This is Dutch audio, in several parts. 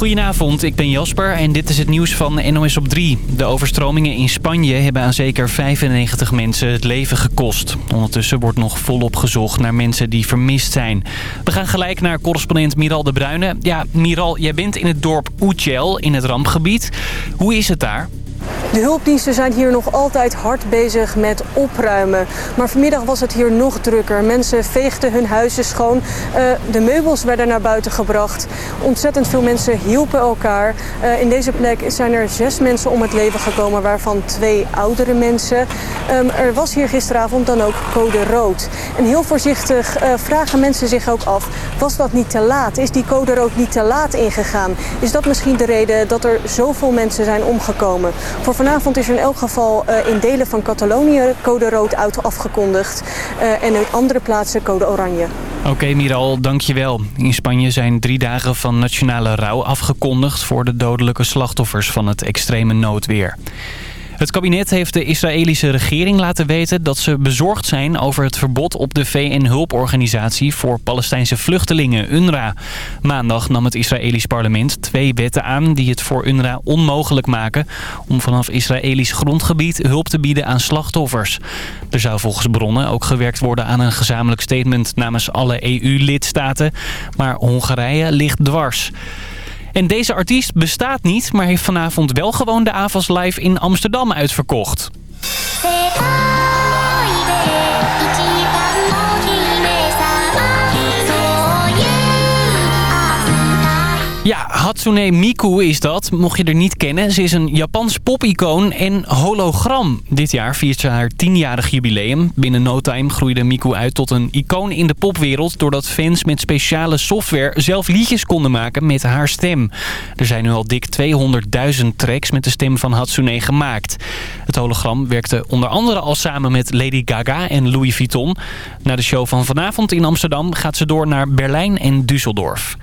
Goedenavond, ik ben Jasper en dit is het nieuws van NOS op 3. De overstromingen in Spanje hebben aan zeker 95 mensen het leven gekost. Ondertussen wordt nog volop gezocht naar mensen die vermist zijn. We gaan gelijk naar correspondent Miral de Bruyne. Ja, Miral, jij bent in het dorp Uchel in het rampgebied. Hoe is het daar? De hulpdiensten zijn hier nog altijd hard bezig met opruimen. Maar vanmiddag was het hier nog drukker. Mensen veegden hun huizen schoon. Uh, de meubels werden naar buiten gebracht. Ontzettend veel mensen hielpen elkaar. Uh, in deze plek zijn er zes mensen om het leven gekomen, waarvan twee oudere mensen. Um, er was hier gisteravond dan ook code rood. En heel voorzichtig uh, vragen mensen zich ook af, was dat niet te laat? Is die code rood niet te laat ingegaan? Is dat misschien de reden dat er zoveel mensen zijn omgekomen? Voor vanavond is er in elk geval uh, in delen van Catalonië code rood auto afgekondigd. Uh, en in andere plaatsen code oranje. Oké Miral, dankjewel. In Spanje zijn drie dagen van nationale rouw afgekondigd... voor de dodelijke slachtoffers van het extreme noodweer. Het kabinet heeft de Israëlische regering laten weten dat ze bezorgd zijn over het verbod op de VN-hulporganisatie voor Palestijnse vluchtelingen, UNRWA. Maandag nam het Israëlisch parlement twee wetten aan die het voor UNRWA onmogelijk maken om vanaf Israëlisch grondgebied hulp te bieden aan slachtoffers. Er zou volgens bronnen ook gewerkt worden aan een gezamenlijk statement namens alle EU-lidstaten, maar Hongarije ligt dwars. En deze artiest bestaat niet, maar heeft vanavond wel gewoon de AVAS Live in Amsterdam uitverkocht. Ja, Hatsune Miku is dat, mocht je er niet kennen. Ze is een Japans popicoon en hologram. Dit jaar viert ze haar tienjarig jubileum. Binnen no time groeide Miku uit tot een icoon in de popwereld... doordat fans met speciale software zelf liedjes konden maken met haar stem. Er zijn nu al dik 200.000 tracks met de stem van Hatsune gemaakt. Het hologram werkte onder andere al samen met Lady Gaga en Louis Vuitton. Na de show van vanavond in Amsterdam gaat ze door naar Berlijn en Düsseldorf.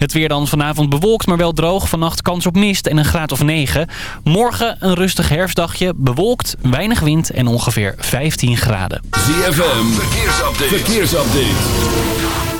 Het weer dan vanavond bewolkt, maar wel droog. Vannacht kans op mist en een graad of 9. Morgen een rustig herfstdagje, bewolkt, weinig wind en ongeveer 15 graden. ZFM, verkeersupdate. verkeersupdate.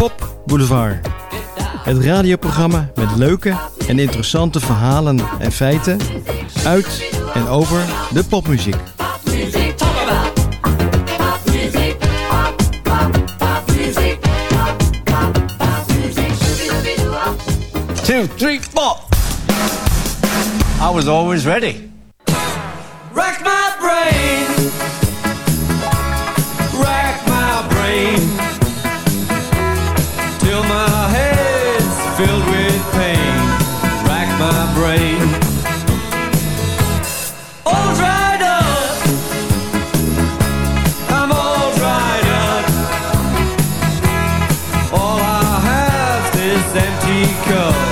Pop Boulevard. Het radioprogramma met leuke en interessante verhalen en feiten uit en over de popmuziek. two, three, four. I was always ready. Rack my brain. go.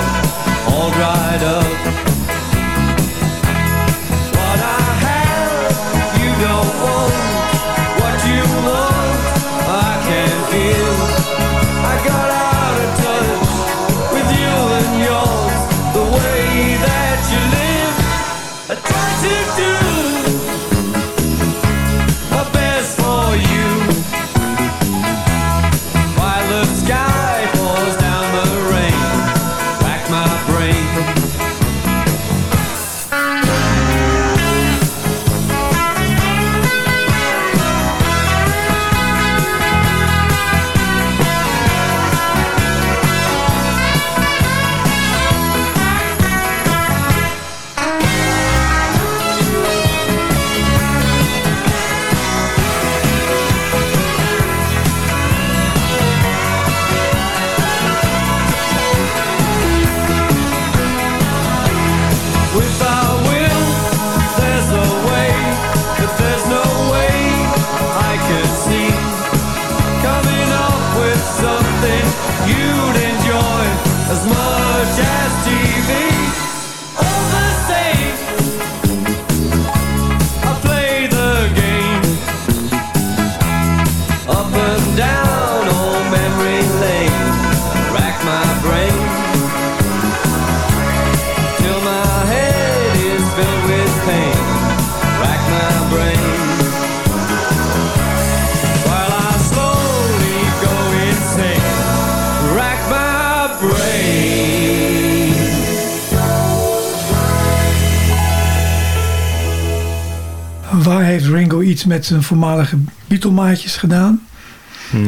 Met zijn voormalige Beatle-maatjes gedaan.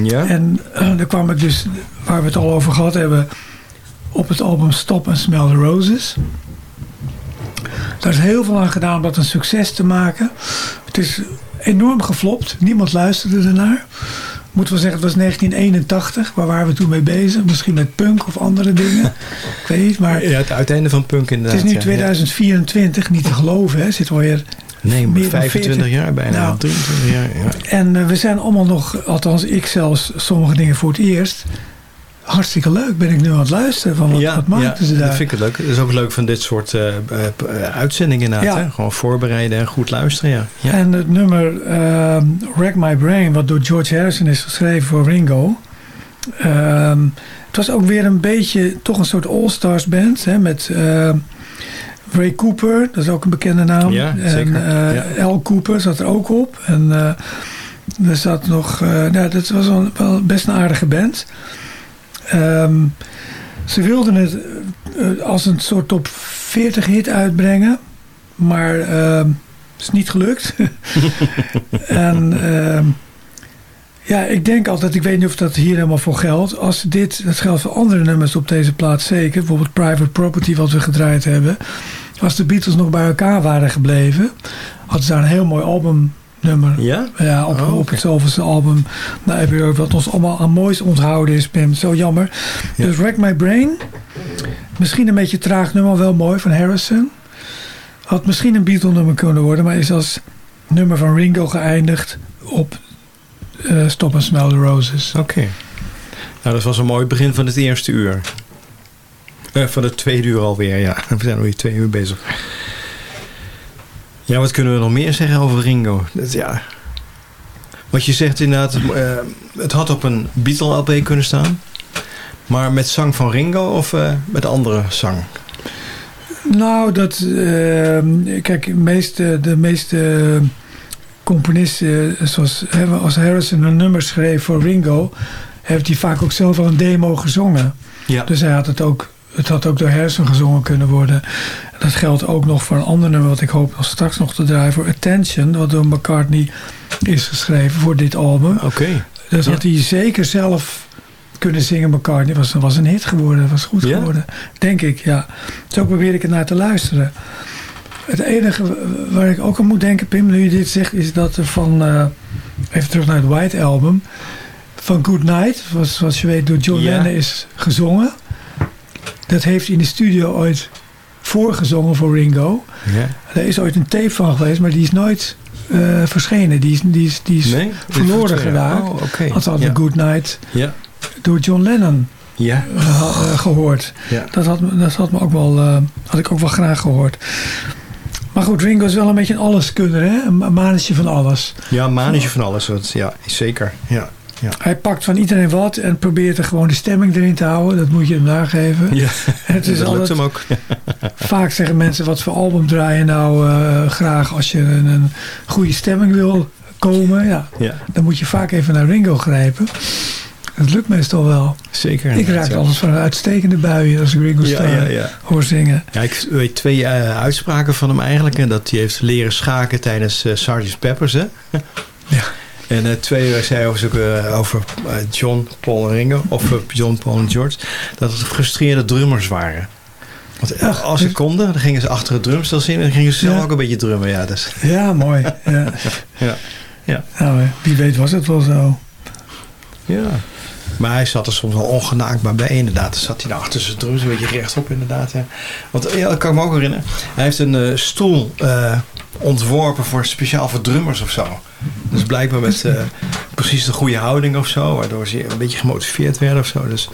Ja? En eh, daar kwam ik dus, waar we het al over gehad hebben, op het album Stop and Smell the Roses. Daar is heel veel aan gedaan om dat een succes te maken. Het is enorm geflopt. Niemand luisterde ernaar. Moeten we zeggen, het was 1981. Waar waren we toen mee bezig? Misschien met punk of andere dingen. ik weet niet, maar ja, het uiteinde van punk het inderdaad. is nu ja. 2024. Niet te geloven, hè. Zit alweer Nee, maar meer dan 25 40 jaar bijna. Nou. 23 jaar, ja. En eh, we zijn allemaal nog, althans ik zelfs, sommige dingen voor het eerst. Hartstikke leuk ben ik nu aan het luisteren. Van wat, wat maakten ze daar? Dat vind ik het leuk. Het is ook leuk van dit soort eh, eh, uitzendingen inderdaad. Ja. Hè? Gewoon voorbereiden en goed luisteren, ja. ja. En het nummer ehm Wreck My Brain, wat door George Harrison is geschreven voor Ringo. ehm, het was ook weer een beetje toch een soort all-stars band. Hè, met ehm, Ray Cooper, dat is ook een bekende naam. Ja, en zeker. eh. Al Cooper zat er ook op. En eh, er zat nog, eh, nou, dat was wel, wel best een aardige band. Ehm, ze wilden het als een soort top 40 hit uitbrengen. Maar ehm, is niet gelukt. en ehm, ja, ik denk altijd, ik weet niet of dat hier helemaal voor geldt. Als dit, dat geldt voor andere nummers op deze plaats zeker. Bijvoorbeeld Private Property wat we gedraaid hebben. Als de Beatles nog bij elkaar waren gebleven. Hadden ze daar een heel mooi albumnummer. Ja? Ja, op, Oh, op het zoveelste album. Nou, Abbey Road, wat ons allemaal aan moois onthouden is, Pim. Zo jammer. Ja. Dus Wreck My Brain. Misschien een beetje traag nummer, wel mooi van Harrison. Had misschien een Beatle nummer kunnen worden, maar is als nummer van Ringo geëindigd op eh, Stop and Smell the Roses. Oké. Nou, dat was een mooi begin van het eerste uur. Eh, van het tweede uur alweer, ja. We zijn alweer twee uur bezig. Ja, wat kunnen we nog meer zeggen over Ringo? Dat, ja. Wat je zegt inderdaad, eh, het had op een Beatle-LP kunnen staan. Maar met zang van Ringo of eh, met andere zang? Nou, dat, kijk, meeste, de meeste componisten, eh, zoals als Harrison een nummer schreef voor Ringo, heeft hij vaak ook zelf al een demo gezongen. Ja. Dus hij had het ook, het had ook door Harrison gezongen kunnen worden. Dat geldt ook nog voor een ander nummer wat ik hoop nog straks nog te draaien voor Attention, wat door McCartney is geschreven voor dit album. Oké. Dus Ja. had hij zeker zelf kunnen zingen, McCartney. Was, was een hit geworden, was goed Ja? geworden. Denk ik, ja. Zo probeer ik er naar te luisteren. Het enige waar ik ook aan moet denken, Pim, nu je dit zegt, is dat er van, eh, even terug naar het White Album, van Good Night, was, zoals je weet door John Ja. Lennon is gezongen. Dat heeft in de studio ooit voorgezongen voor Ringo. Ja. Er is ooit een tape van geweest, maar die is nooit eh, verschenen. Die is, die is, die is Nee? verloren geraakt. Oh. Althans, ja. we Good Night Ja. door John Lennon Ja. eh, eh, gehoord. Ja. Dat, had, me- dat had, me ook wel, had ik ook wel graag gehoord. Maar goed, Ringo is wel een beetje een alleskunner, hè? Een ma- manetje van alles. Ja, manetje van alles. wat- Ja, zeker. Ja. Ja. Hij pakt van iedereen wat en probeert er gewoon de stemming erin te houden. Dat moet je hem nageven. ja. Het is dat lukt altijd, hem ook. vaak zeggen mensen, wat voor album draai je nou eh, graag als je een, een goede stemming wil komen. Ja, Ja, dan moet je vaak even naar Ringo grijpen. Dat lukt meestal wel. zeker. Ik raak alles van een uitstekende buien als ik Ringo Ja, Starr ja, ja. hoor zingen. Ja, ik weet twee eh, uitspraken van hem eigenlijk. En dat hij heeft leren schaken tijdens eh Sgt. Peppers. Hè? Ja. En eh, twee zei eh, over John, Paul en Ringo. Of John, Paul en George. Dat het gefrustreerde drummers waren. Want Ach, als ze dus- konden, dan gingen ze achter het drumstel zitten. En dan gingen ze zelf ook een beetje drummen. Ja, dus, Ja, mooi. Ja. ja. Ja. Nou, wie weet was het wel zo. ja. Maar hij zat er soms wel ongenaakbaar bij, inderdaad. Dan zat hij daar achter zijn drums, een beetje rechtop, inderdaad. Ja. Want ja, dat kan ik me ook herinneren. Hij heeft een eh, stoel eh, ontworpen voor speciaal voor drummers of zo. Dus blijkbaar met eh, precies de goede houding of zo. Waardoor ze een beetje gemotiveerd werden of zo. Dus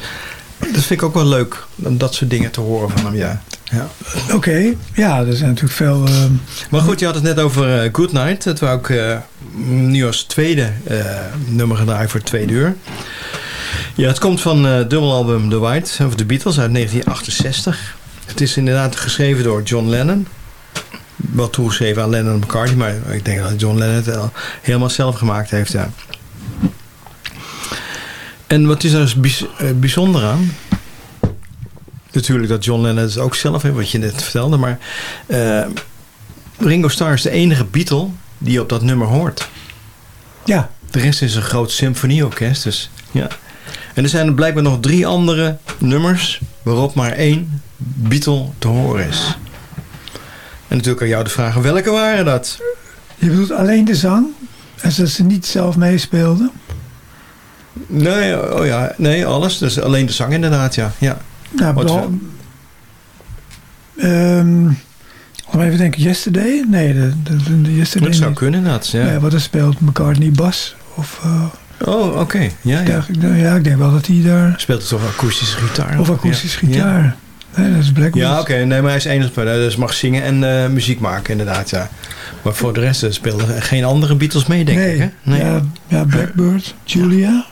dat vind ik ook wel leuk. Om dat soort dingen te horen van hem, ja. ja. Oké, ja, er zijn natuurlijk veel... ehm, Maar goed, je had het net over eh, Good Night. Dat wou ik eh, nu als tweede nummer gedraaid voor tweede uur. Ja, het komt van het dubbelalbum The White, of The Beatles uit 1968. Het is inderdaad geschreven door John Lennon. Wel toegeschreven aan Lennon en McCartney, maar ik denk dat John Lennon het helemaal zelf gemaakt heeft. Ja. En wat is er dus eh, bijzonder aan? Natuurlijk dat John Lennon het ook zelf heeft, wat je net vertelde, maar eh, Ringo Starr is de enige Beatle die op dat nummer hoort. Ja, De rest is een groot symfonieorkest. Dus, ja. En er zijn blijkbaar nog drie andere nummers waarop maar één Beatle te horen is. En natuurlijk aan jou de vraag, welke waren dat? je bedoelt alleen de zang? En dat ze niet zelf meespeelden? Nee, oh ja, nee, alles. Dus alleen de zang inderdaad, ja. ja. Nou, Wat bedoel- Ehm, laten we even denken, Yesterday? Nee, de, de, de, Yesterday Dat zou niet. kunnen, dat. Ja. Nee, wat er speelt McCartney bas? Of, eh, Oh, oké. Ja, ja. ja. ja, ik denk wel dat hij daar... Speelt het toch akoestische gitaar? Of akoestische Ja. gitaar. Nee, dat is Blackwood. Ja, oké. Nee, maar hij is enig. Dus mag zingen en eh, muziek maken, inderdaad, ja. Maar voor de rest eh, speelden geen andere Beatles mee, denk nee. ik, hè? Ja, ja, Blackbird, Julia.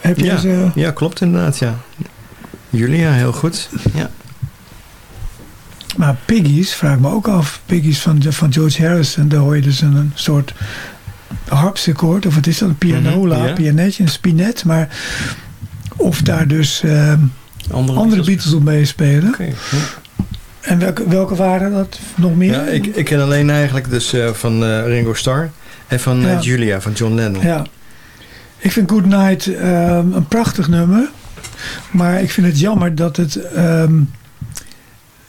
Heb je Ja. ze... Ja, klopt inderdaad, ja. Julia, heel goed. Ja. Maar Piggies, vraag me ook af. Piggies van, van George Harrison, daar hoor je dus een, een soort harpsichord. Of wat is dat? Een pianola, Mhm, ja. pianetje, een spinet. Maar of daar dus ehm, Andere, andere Beatles op meespelen. Oké, ja. En welke, welke waren dat nog meer? Ja, ik, ik ken alleen eigenlijk dus eh, van eh, Ringo Starr en van eh, Ja. Julia, van John Lennon. Ja. Ik vind Good Night ehm, een prachtig nummer. Maar ik vind het jammer dat het ehm,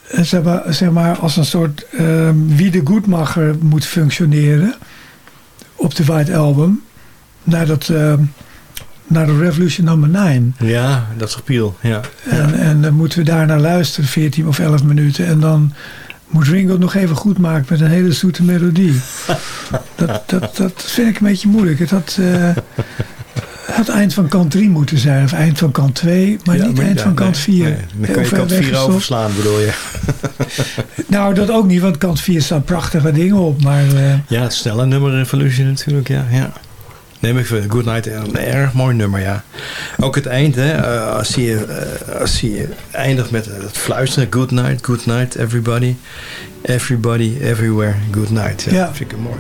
eh, zeg, maar, zeg maar als een soort ehm, wie de goedmacher moet functioneren op de White Album. Naar, dat, ehm, naar de Revolution nummer 9. Ja, dat is gepiel, ja. En, en dan moeten we daar naar luisteren, 14 of 11 minuten. En dan moet Ringo het nog even goed maken met een hele zoete melodie. dat, dat, dat vind ik een beetje moeilijk. Het had het eind van kant 3 moeten zijn, of eind van kant 2, maar Ja, niet maar eind ja, van kant nee, 4. nee. Dan kan je kant 4 overslaan, bedoel je. Nou, dat ook niet, want kant 4 staan prachtige dingen op. Maar eh, Ja, het snelle nummer Revolution natuurlijk, ja. ja. Nee, maar ik vind Good Night een erg mooi nummer, ja. Ook het eind, hè. eh, als je, eh, als je eindigt met het fluisteren. Good night, good night, everybody. Everybody, everywhere, good night. Ja, Ja. vind ik mooi.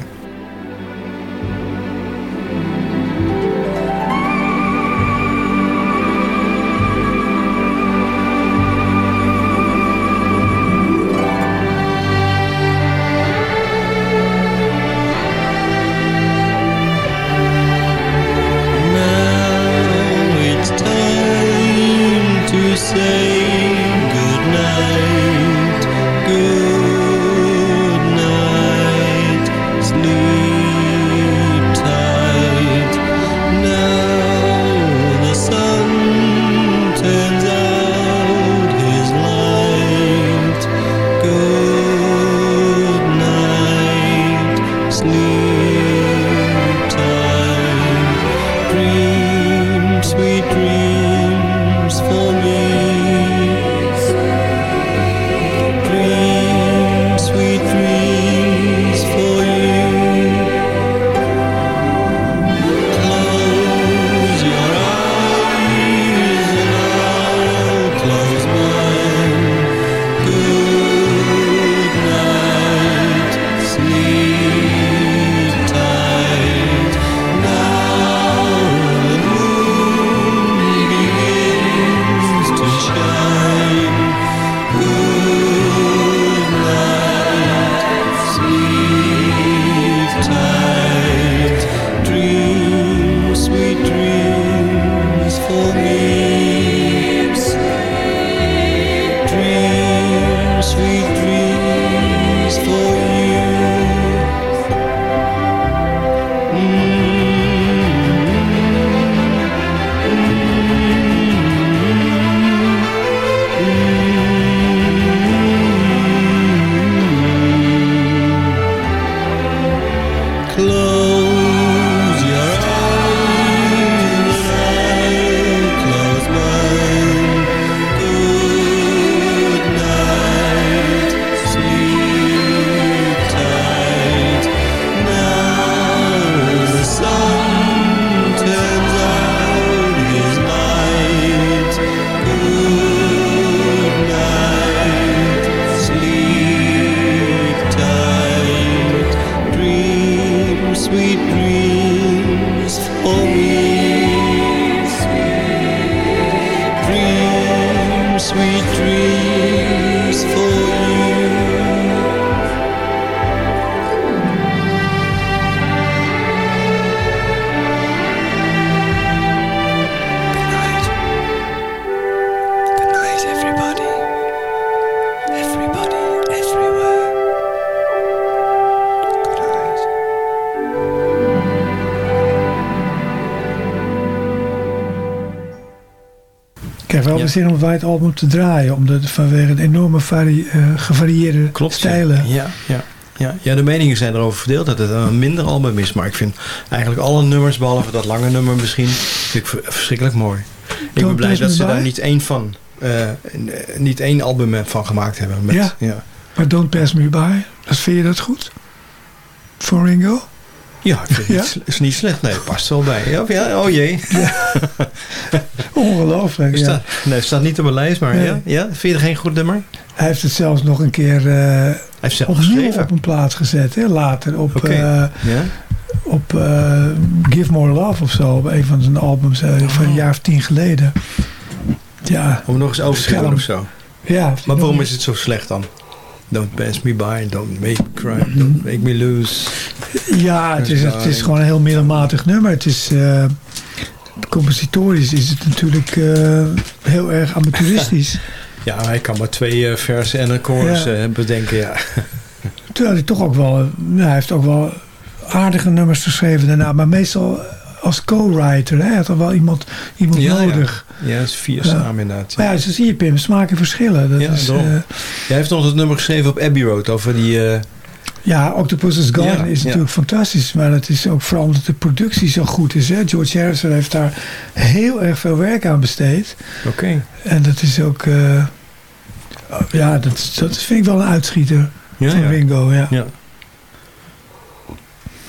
Ja. White Album te draaien. Omdat vanwege de enorme vari- eh, gevarieerde Klopt. ja. stijlen. Ja, ja, ja. ja, de meningen zijn erover verdeeld dat het een minder album is. Maar ik vind eigenlijk alle nummers, behalve dat lange nummer misschien, vind ik ver- verschrikkelijk mooi. Ik ben blij dat ze daar niet één van, eh, eh, niet één album van gemaakt hebben. Met, Ja. ja. Maar Don't Pass Me By, dus vind je dat goed? Voor Ringo? Ja, ik vind het Ja? niet, is niet slecht. Nee, past wel bij. Ja, ja, oh jee. Ongelooflijk, ja. Staat, nee, het staat niet op mijn lijst, maar Nee. ja, ja. Vind je er geen goed nummer? Hij heeft het zelfs nog een keer eh, Hij heeft zelf geschreven. op een plaats gezet. Hè? Later op, eh, Ja? op eh, Give More Love of zo. Op een van zijn albums van een jaar of tien geleden. Ja, Om nog eens over te doen of zo. ja. Maar waarom is het zo slecht dan? Don't pass me by, don't make me cry, don't make me lose. Ja, het is, het is gewoon een heel middelmatig nummer. Het is, compositorisch is het natuurlijk eh, heel erg amateuristisch. Ja, hij kan maar twee eh, versen en een chorus Ja. eh, bedenken, ja. Terwijl hij toch ook wel, ja, hij heeft ook wel aardige nummers geschreven daarna. Maar meestal als co-writer. Hij had er wel iemand, iemand Ja, ja. nodig. Ja, is vier Ja. samen inderdaad. Maar ja, zo zie je Pim, smaken verschillen. Dat Ja, is, Jij heeft nog het nummer geschreven op Abbey Road over die... ja, Octopus's Garden Ja, is ja. natuurlijk fantastisch. Maar het is ook vooral omdat de productie zo goed is. Hè. George Harrison heeft daar heel erg veel werk aan besteed. Oké. En dat is ook... eh, ja, dat, dat vind ik wel een uitschieter Ja, van ja. Ringo. Ja. Ja.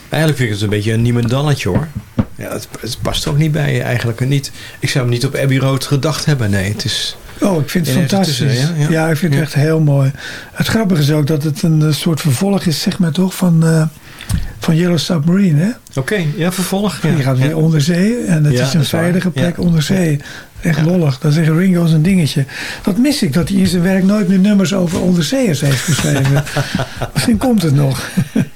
Eigenlijk vind ik het een beetje een niemendalletje hoor. Ja, het, het past ook niet bij je eigenlijk. Niet, ik zou hem niet op Abbey Road gedacht hebben. Nee, het is... Oh, ik vind het fantastisch. ja, ja? Ja. ik vind het echt heel mooi. Het grappige is ook dat het een eh, soort vervolg is, zeg maar toch, van, eh, van Yellow Submarine. Hè? Oké, ja, vervolg. Ja. Die gaat weer onder zee en het is een veilige plek onder zee. Echt Ja. lollig. Dat zeggen Ringo is een dingetje. Dat mis ik, dat hij in zijn werk nooit meer nummers over onderzeeërs heeft geschreven. Misschien komt het nog.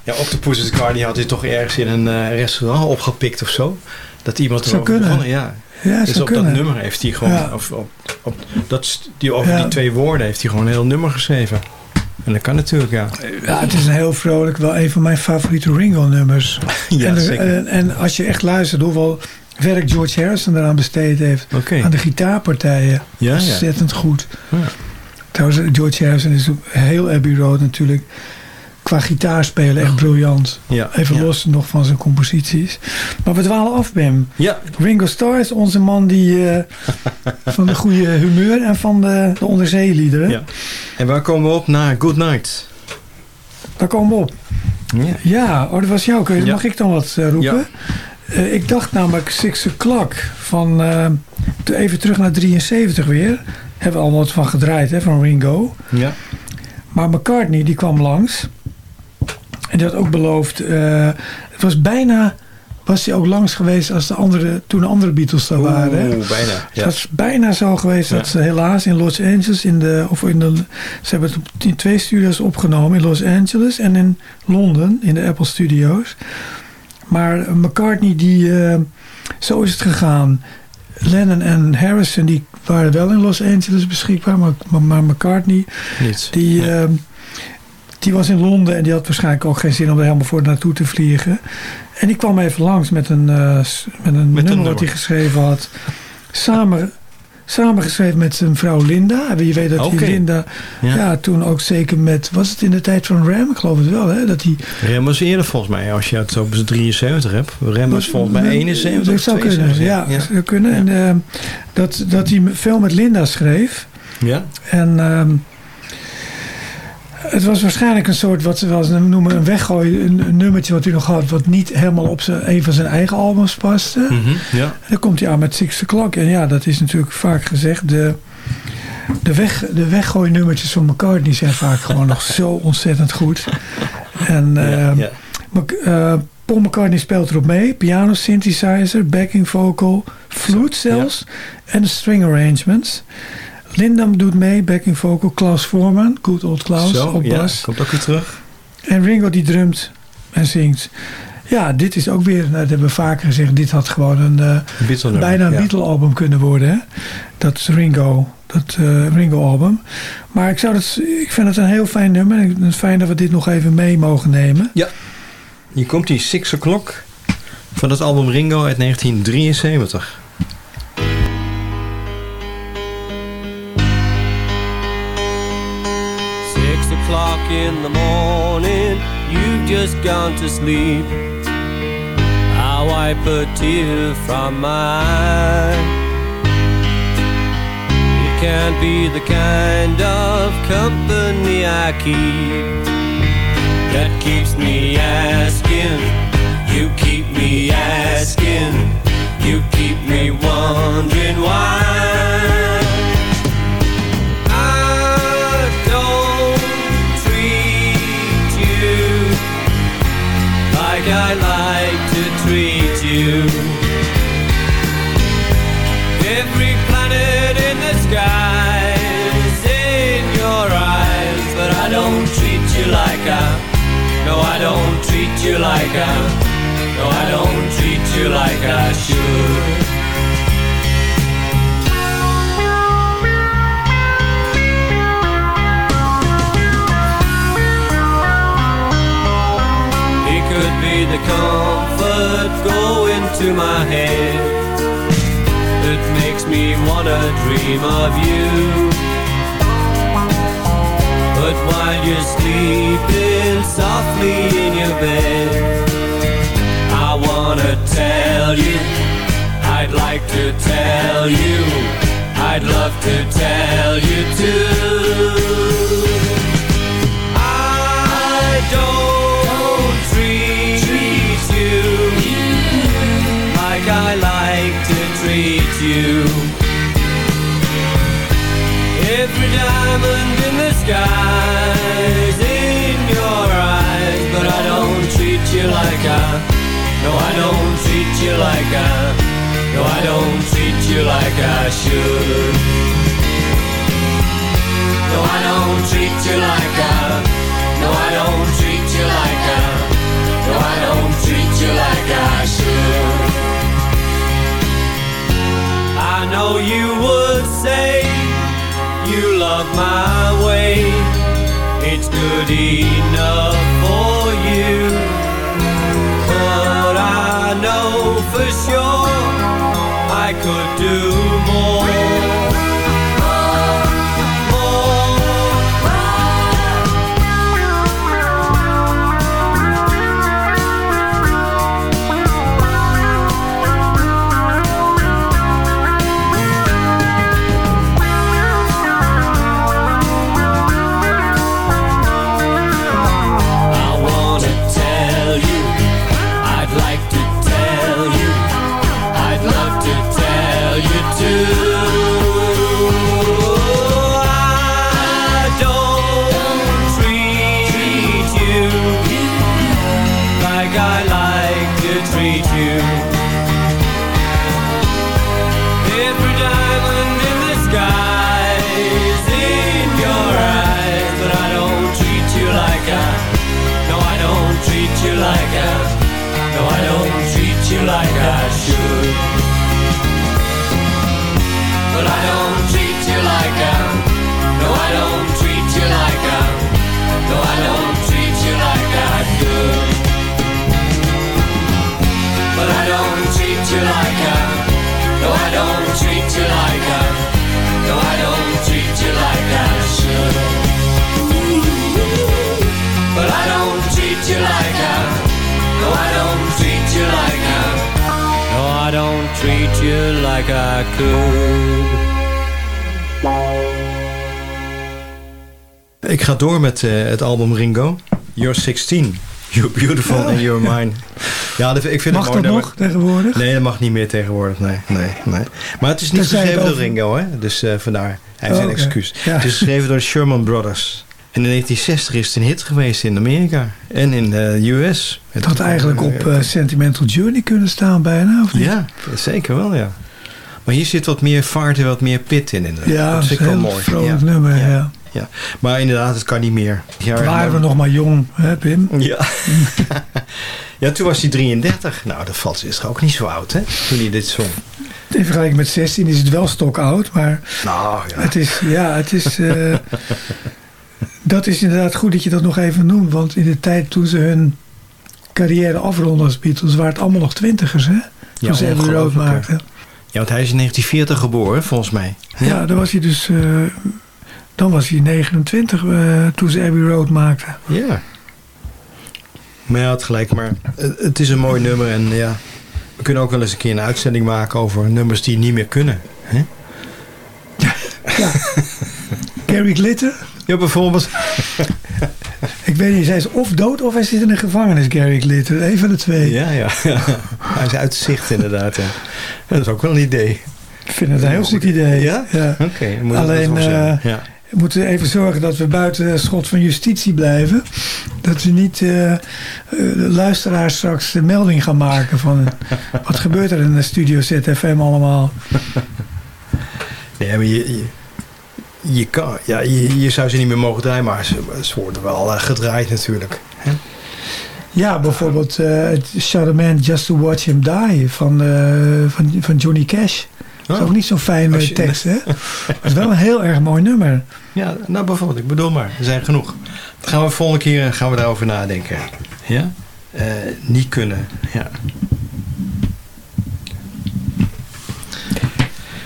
Ja, Octopus's Garden had hij toch ergens in een eh, restaurant opgepikt of zo. Dat iemand Zou erover kunnen. begonnen, ja. Ja, dus op kunnen. dat nummer heeft hij gewoon, Ja. of, op, op, dat, die, over Ja. die twee woorden heeft hij gewoon een heel nummer geschreven. En dat kan natuurlijk, ja. Ja, het is een heel vrolijk, wel een van mijn favoriete Ringo-nummers. Ja, en, er- zeker. en, en als je echt luistert hoeveel werk George Harrison eraan besteed heeft. Aan de gitaarpartijen. Ja, ja. Ontzettend goed. Ja. Trouwens, George Harrison is heel Abbey Road natuurlijk qua gitaarspelen echt briljant. Ja. Even ja. los nog van zijn composities. Maar we dwalen af, Bim. Ja, Ringo Starr is onze man die, eh, van de goede humeur en van de, de onderzeeliederen. Ja. en waar komen we op? Na Good Night. Daar komen we op. Ja. Ja, oh, dat was jouw keuze. Mag ik dan wat eh, roepen? Eh, ik dacht namelijk Six O'Clock van te- even terug naar 73 weer. Hebben we al wat van gedraaid hè, van Ringo. Ja. Maar McCartney die kwam langs. En die had ook beloofd. eh, het was bijna. Was hij ook langs geweest als de andere, toen de andere Beatles daar waren. hè? Oeh, bijna. Het was bijna zo geweest dat ze helaas in Los Angeles, in de, of in de, ze hebben het in twee studio's opgenomen, in Los Angeles en in Londen, in de Apple Studios. Maar McCartney, die, eh, zo is het gegaan. Lennon en Harrison, die waren wel in Los Angeles beschikbaar, maar, maar, maar McCartney, Niet. die, Nee. ehm, die was in Londen en die had waarschijnlijk ook geen zin om er helemaal voor naartoe te vliegen. En die kwam even langs met een, s- met een nummer nummer. wat hij geschreven had. Samen, samengeschreven met zijn vrouw Linda. Je weet dat die Linda Ja. ja. toen ook zeker met... Was het in de tijd van Ram? Ik geloof het wel, hè? Dat hij, Rem was eerder volgens mij, als je het over 73 hebt. Rem was volgens mij 71 Dat of zou kunnen, 72. ja. zou kunnen. En, eh, dat, dat hij veel met Linda schreef. Ja. En ehm, het was waarschijnlijk een soort, wat ze wel eens noemen, een weggooi, een, een nummertje wat hij nog had, wat niet helemaal op zijn, een van zijn eigen albums paste. Mhm. Ja. En dan komt hij aan met Six O'Clock. En ja, dat is natuurlijk vaak gezegd, de, de, weg, de weggooi nummertjes van McCartney zijn vaak gewoon nog zo ontzettend goed. En Ja, ehm, ja. Eh, Paul McCartney speelt erop mee. Piano, synthesizer, backing vocal, flute zelfs. En de string arrangements. Linda doet mee, backing vocal. Klaus Voorman, good old Klaus, Zo, op ja, bas. komt ook weer terug. En Ringo die drumt en zingt. Ja, dit is ook weer, nou, dat hebben we vaker gezegd, dit had gewoon een, eh, bijna een ja. Beatle-album kunnen worden. Hè? Dat is Ringo, dat eh, Ringo-album. Maar ik, zou dat, ik vind het een heel fijn nummer. En het fijn dat we dit nog even mee mogen nemen. Hier komt die Six O'Clock van het album Ringo uit 1973. In the morning, you've just gone to sleep. I wipe a tear from my eye. It can't be the kind of company I keep that keeps me asking. You keep me asking. You keep me wondering why. I like to treat you. Every planet in the sky is in your eyes, but I don't treat you like I. No, I don't treat you like I. No, I don't treat you like I should. The comfort going to my head that makes me wanna dream of you. But while you're sleeping softly in your bed, I wanna tell you, I'd like to tell you, I'd love to tell you too. Should. Like I could. Ik ga door met eh, het album Ringo. You're 16. You're beautiful and you're mine. Ja, dat- ik vind Mag het dat nog tegenwoordig? Nee, dat mag niet meer tegenwoordig. Nee, nee, nee. Maar het is niet geschreven door Ringo, hè? Dus eh, vandaar. Hij heeft Oh, een oké. excuus. Ja. Het is geschreven door de Sherman Brothers. In 1960 is het een hit geweest in Amerika. En in de US. Het had eigenlijk op eh, Sentimental Journey kunnen staan bijna, of niet? Ja, zeker wel, ja. Maar hier zit wat meer vaart en wat meer pit in. inderdaad. Ja, dat is ik wel heel mooi. vrolijk ja. nummer, ja. Ja. ja. Maar inderdaad, het kan niet meer. Ja, Waren we nog maar jong, hè Pim? Ja. ja, toen was hij 33. Nou, dat valt is toch ook niet zo oud, hè? Toen hij dit zong. In vergelijking met 16 is het wel stokoud, maar Nou, ja. het is, ja, het is... eh, dat is inderdaad goed dat je dat nog even noemt, want in de tijd toen ze hun carrière afronden als Beatles, waren het allemaal nog twintigers, hè? Toen ze Abbey Road maakten. Ja, want hij is in 1940 geboren, volgens mij. Ja, dan was hij dus... eh, Dan was hij 29 eh, toen ze Abbey Road maakten. Ja. Maar ja, had gelijk. Maar het het is een mooi nummer. En ja, we kunnen ook wel eens een keer een uitzending maken over nummers die niet meer kunnen. Hè? Gary Glitter. Ja, bijvoorbeeld. Ik weet niet, hij is of dood of hij zit in de gevangenis, Gary Glitter. Een van de twee. Ja, ja. Hij is uit zicht inderdaad. Ja. Dat is ook wel een idee. Ik vind het een heel goed idee. Ja? ja. Oké, Alleen, zeggen. eh, ja. We moeten even zorgen dat we buiten schot van justitie blijven. Dat we niet eh, de luisteraars straks de melding gaan maken van... wat gebeurt er in de studio ZFM allemaal. Nee, maar je, je, je kan, ja, je, je zou ze niet meer mogen draaien, maar ze, ze worden wel eh, gedraaid natuurlijk. Hè? Ja, bijvoorbeeld eh Shot a Man Just to Watch Him Die van, eh, van, van Johnny Cash. Dat is Oh. ook niet zo'n fijne je- tekst, hè? Het is wel een heel erg mooi nummer. Ja, nou bijvoorbeeld, ik bedoel maar, er zijn genoeg. Dan gaan we volgende keer eh, gaan we daarover nadenken. Ja? Eh, niet kunnen, ja.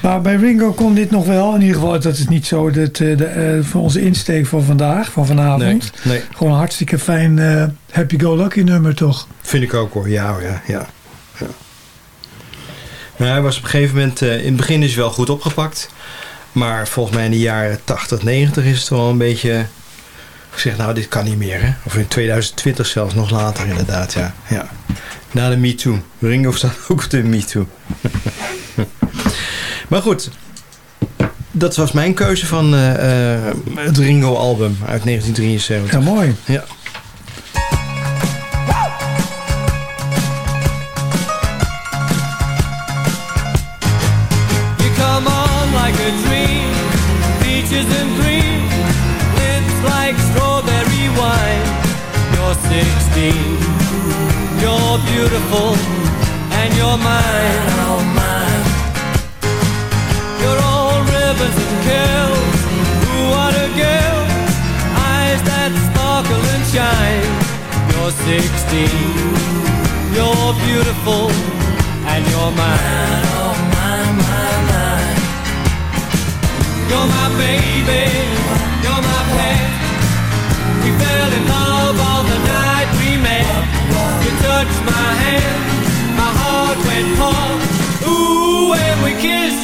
Maar bij Ringo kon dit nog wel. In ieder geval, dat is niet zo dat, eh, de, eh, voor onze insteek van vandaag, van vanavond. Nee, nee, Gewoon een hartstikke fijn eh, happy-go-lucky nummer, toch? vind ik ook hoor. Ja, hoor, ja, ja. ja. Nou, hij was op een gegeven moment, in het begin is hij wel goed opgepakt. Maar volgens mij in de jaren 80, 90 is het wel een beetje gezegd, nou dit kan niet meer hè. Of in 2020 zelfs, nog later inderdaad, ja. ja. Na de Me Too. Ringo staat ook op de Me Too. maar goed, dat was mijn keuze van eh, eh, het Ringo album uit 1973. Ja, mooi. Ja. You come on like a dream, peaches and cream, lips like strawberry wine. You're 16, you're beautiful, and you're mine. You're all ribbons and curls. Ooh, what a girl! Eyes that sparkle and shine. You're 16, you're beautiful, and you're mine. Oh, mine, mine, mine. You're my baby, you're my pet. We fell in love on the night we met. You touched my hand, my heart went pump. Ooh, when we kissed,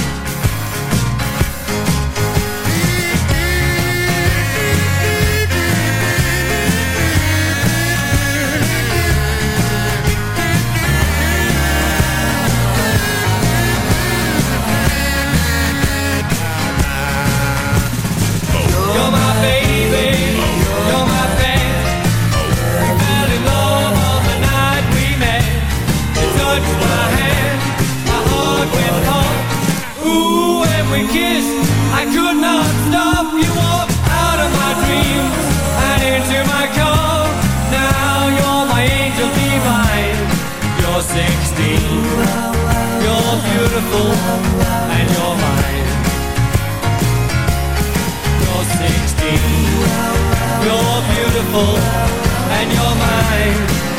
Ooh, when I could not stop. You out of my dreams and into my car. Now you're my angel divine. You're 16, you're beautiful, and you're mine. You're 16, you're beautiful, and you're mine.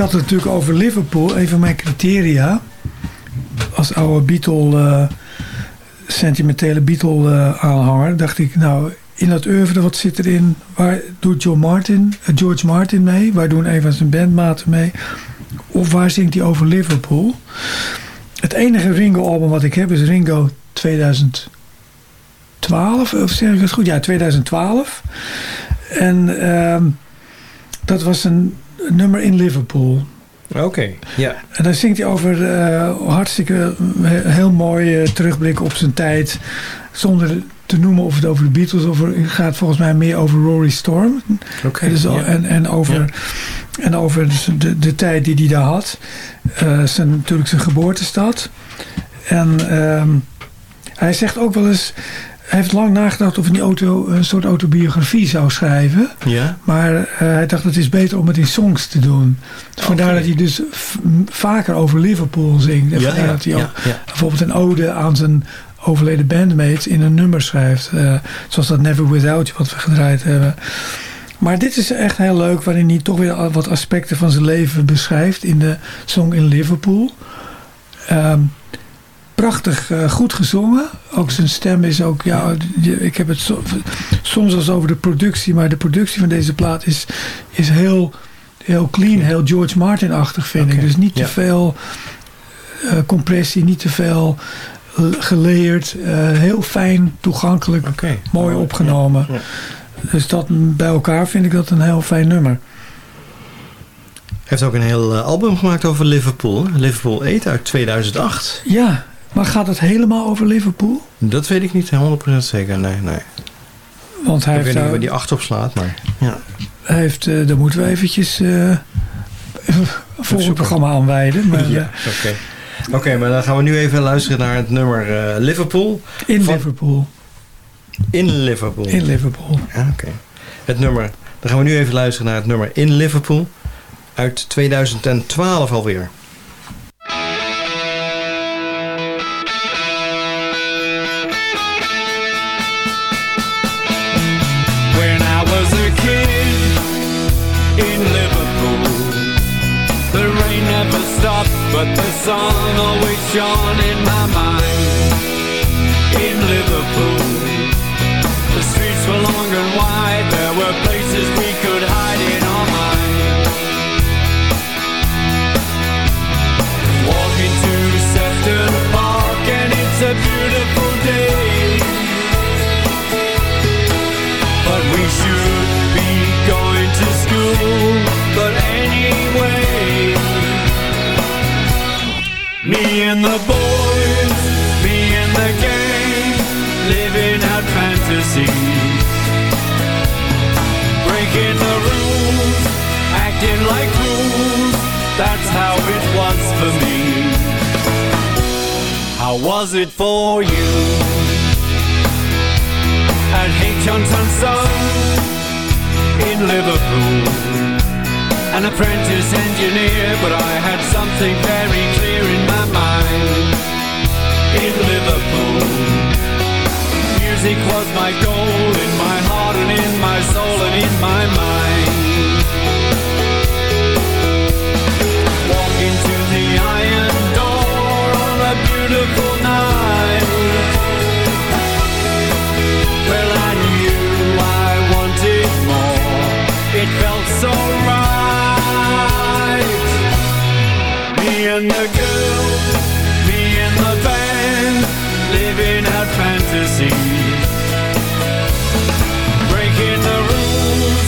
Had het natuurlijk over Liverpool. Een van mijn criteria. Als oude Beatle... eh, sentimentele Beatle-aanhanger... dacht ik, nou... In dat oeuvre, wat zit erin? Waar doet John Martin, eh, George Martin mee? Waar doen een van zijn bandmaten mee? Of waar zingt hij over Liverpool? Het enige Ringo-album wat ik heb is Ringo 2012. Of zeg ik het goed? Ja, 2012. En ehm, dat was een nummer in Liverpool. Oké, ja. En dan zingt hij over eh, hartstikke he- heel mooi eh, terugblik op zijn tijd. Zonder te noemen of het over de Beatles of het gaat volgens mij meer over Rory Storm. Oké, Dus ja. en, en over, en over dus de, de tijd die hij daar had. Eh, zijn, natuurlijk zijn geboortestad. En ehm, hij zegt ook wel eens... Hij heeft lang nagedacht of hij een, auto, een soort autobiografie zou schrijven. Ja? Maar eh, hij dacht het is beter om het in songs te doen. Vandaar Oké. dat hij dus vaker over Liverpool zingt. En Ja, vandaar ja, dat hij ook bijvoorbeeld een ode aan zijn overleden bandmates in een nummer schrijft. Eh, zoals dat Never Without You wat we gedraaid hebben. Maar dit is echt heel leuk waarin hij toch weer wat aspecten van zijn leven beschrijft in de song in Liverpool. Ehm, prachtig eh, goed gezongen. Ook zijn stem is ook, ja, ik heb het so- soms als over de productie, maar de productie van deze plaat is, is heel, heel clean, heel George Martin-achtig vind ik. Dus niet te veel eh, compressie, niet te veel geleerd, eh, heel fijn, toegankelijk, mooi opgenomen. ja, ja. Dus dat bij elkaar vind ik dat een heel fijn nummer. Hij heeft ook een heel album gemaakt over Liverpool. Liverpool 8 uit 2008. Ja, maar gaat het helemaal over Liverpool? Dat weet ik niet 100% zeker. Nee, nee. Want hij ik heeft, weet niet waar die 8 op slaat, maar... Ja. hij heeft eh, daar moeten we eventjes eh voor het programma aanwijden. Maar, ja, oké. Oké, maar dan gaan we nu even luisteren naar het nummer eh, Liverpool. eh, in Van- Liverpool. In Liverpool. In Liverpool. Ja, oké. Het nummer. Dan gaan we nu even luisteren naar het nummer In Liverpool. Uit 2012 alweer. Sun always shone in my mind. In Liverpool, and the boys, me and the gang, living out fantasies. Breaking the rules, acting like fools. That's how it was for me. How was it for you? at H. Johnson in Liverpool. An apprentice engineer, but I had something very clear in. In Liverpool, music was my goal in my heart and in my soul and in my mind. Walk into the iron door on a beautiful night. Well, I knew I wanted more. It felt so right. And the girl, me and the band, living out fantasies. Breaking the rules,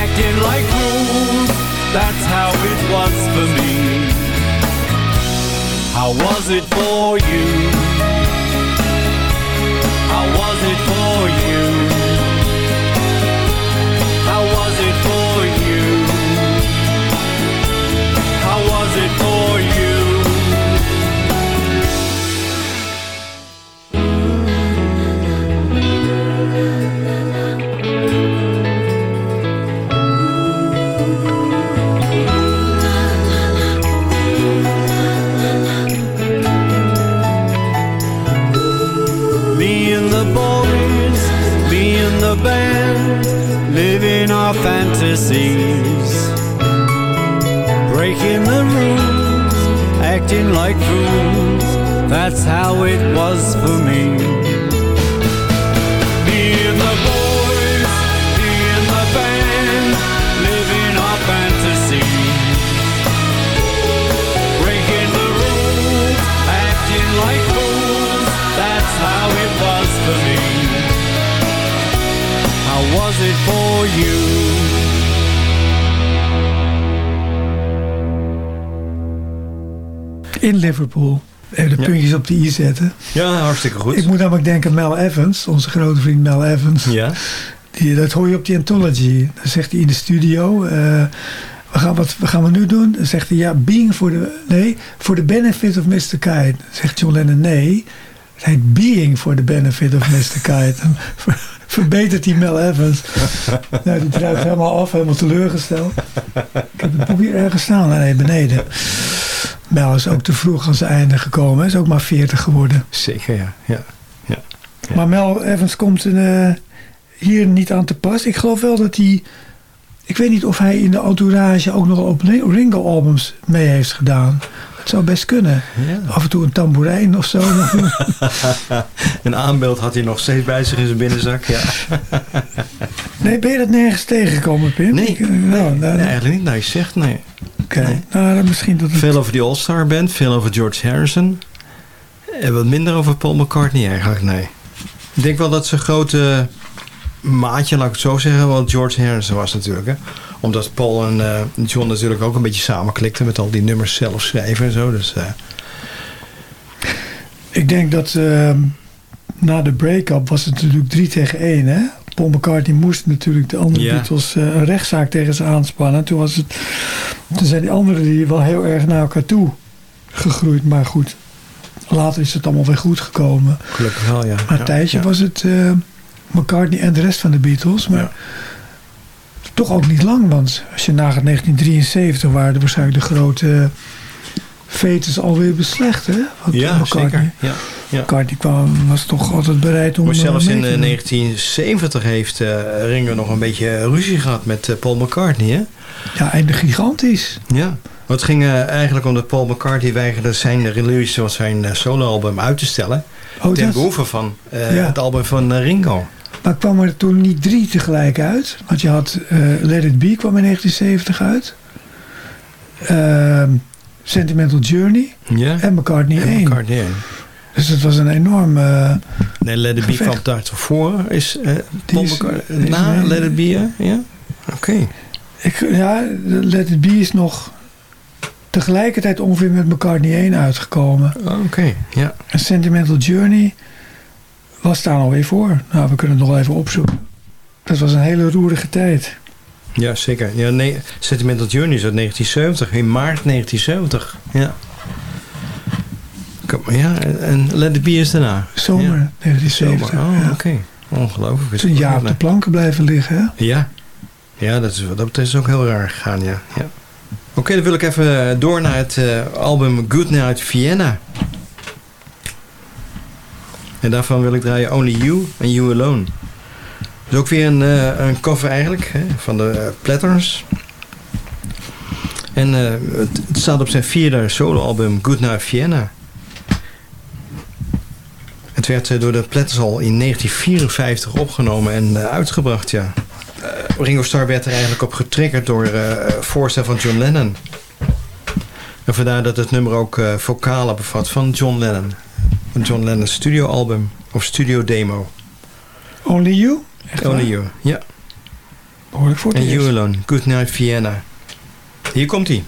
acting like fools. That's how it was for me. How was it for you? How was it for you? That's how it was for me. The boys, the band, living our. Breaking the rules, acting like fools. That's how it was for me. How was it for you? in Liverpool. Even de Ja. puntjes op de i zetten. Ja, hartstikke goed. Ik moet namelijk denken aan Mel Evans, onze grote vriend Mel Evans. Ja, Die, dat hoor je op die anthology. Dan zegt hij in de studio, eh, we gaan, wat we gaan we nu doen? Dan zegt hij, ja, being for the, nee, for the benefit of Mr. Kite. Zegt John Lennon, nee. Het heet being for the benefit of Mr. Kite. Verbetert hij Mel Evans. nou, die draait helemaal af, helemaal teleurgesteld. Ik heb het boek hier ergens staan, nee, beneden. Mel is ook te vroeg aan zijn einde gekomen. Hij is ook maar 40 geworden. zeker ja. ja. Ja. Maar Mel Evans komt eh, hier niet aan te pas. Ik geloof wel dat hij... Ik weet niet of hij in de entourage ook nog op Ringo-albums mee heeft gedaan. Het zou best kunnen. Ja. Af en toe een tamboerijn of zo. Een aanbeeld had hij nog steeds bij zich in zijn binnenzak. Ja. nee, ben je dat nergens tegengekomen, Pim? Nee, Ik, eh, nou, nou, Nee, eigenlijk niet. Nou, je zegt nee. Nee. Nou, misschien dat het... Veel over die All-Star Band, veel over George Harrison. En wat minder over Paul McCartney eigenlijk, nee. Ik denk wel dat zijn grote maatje, laat ik het zo zeggen, wel George Harrison was natuurlijk. Hè? Omdat Paul en eh, John natuurlijk ook een beetje samenklikten met al die nummers zelf schrijven en zo. Dus eh, Ik denk dat ehm, na de break-up was het natuurlijk 3 tegen 1, hè? Paul McCartney moest natuurlijk de andere Ja. Beatles eh, een rechtszaak tegen ze aanspannen. Toen, was het, toen zijn die anderen die wel heel erg naar elkaar toe gegroeid. Maar goed, later is het allemaal weer goed gekomen. gelukkig wel, ja. Maar Ja, tijdje ja. was het eh, McCartney en de rest van de Beatles. Maar Ja. toch ook niet lang, want als je nagaat 1973 waren er waarschijnlijk de grote fetus alweer beslecht, hè? Wat Ja, McCartney- zeker. Ja. Ja. McCartney kwam, was toch altijd bereid om... Maar eh, zelfs in te eh, doen. 1970 heeft eh, Ringo nog een beetje ruzie gehad met Paul McCartney, hè? Ja, en gigantisch. Ja. Het ging eh, eigenlijk omdat Paul McCartney weigerde zijn release van zijn soloalbum uit te stellen. Oh, ten behoeve van Ja. het album van Ringo. maar kwam er toen niet drie tegelijk uit? Want je had Let It Be kwam in 1970 uit. Sentimental Journey Ja. en McCartney En 1. McCartney. Dus het was een enorm... eh, Nee, Let It Be kwam daar voor. Is eh Paul is- McCartney die is na Let It Be, hè? ja? Oké. ik, ja, Let It Be is nog tegelijkertijd ongeveer met McCartney 1 uitgekomen. Oh, Oké, ja. En Sentimental Journey was daar alweer voor. Nou, we kunnen het nog even opzoeken. Dat was een hele roerige tijd. Ja, zeker. Ja, nee, Sentimental Journey is uit 1970. In maart 1970. Ja. Kom, ja, en- Let It Be is daarna. Zomer Ja. 1970. Zomer. Oh, ja. oké. Ongelooflijk. Het is een jaar op de planken blijven liggen. Hè? Ja. Ja, dat is, dat is ook heel raar gegaan, ja. ja. Oké, dan wil ik even door naar het eh, album Good Night Vienna. En daarvan wil ik draaien Only You and You Alone. Is ook weer een, eh, een cover eigenlijk, hè, van de eh, Platters. En eh, het, het staat op zijn vierde soloalbum Good Night Vienna. Het werd door de Platters al in 1954 opgenomen en uitgebracht, ja. Ringo Starr werd er eigenlijk op getriggerd door voorstel van John Lennon. En vandaar dat het nummer ook eh, vocalen bevat van John Lennon. Een John Lennon studioalbum of studio demo. Only You? Echt Only? You, ja. Hoor ik voor het En You eerst. Alone, Good Night Vienna. Hier komt hij.